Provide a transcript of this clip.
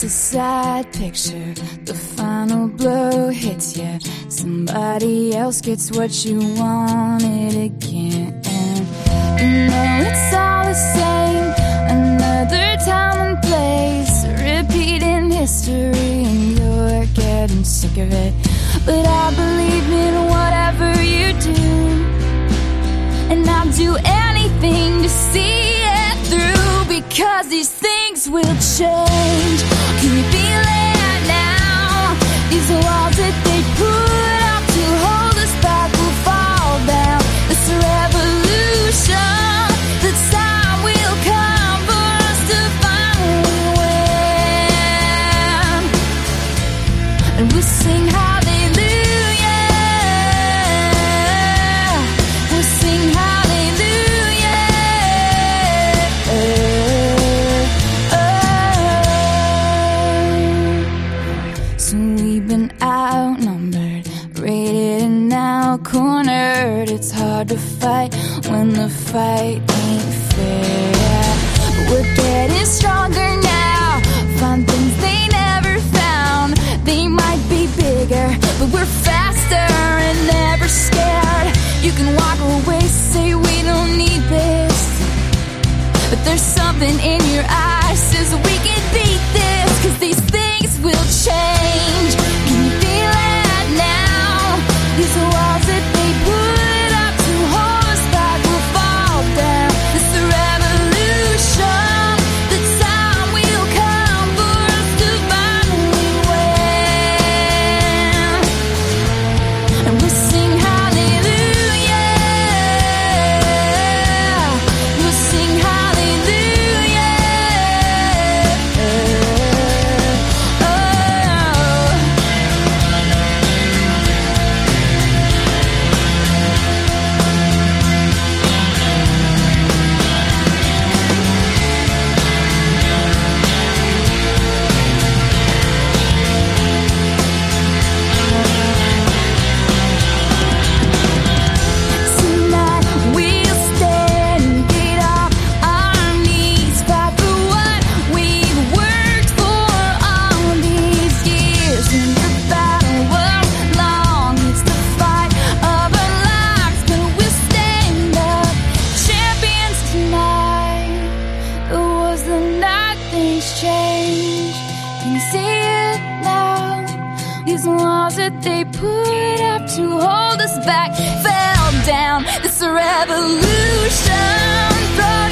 bad picture. The final blow hits you. Somebody else gets what you wanted again. You know it's all the same. Another time and place. Repeating history, and you're getting sick of it. But I believe And we sing hallelujah. We sing hallelujah. So we've been outnumbered, rated and now cornered. It's hard to fight when the fight ain't fair. But we're getting stronger walk away, say we don't need this. But there's something in your eyes says we can beat this. Cause these things change. Can you see it now. These walls that they put up to hold us back fell down. This revolution brought.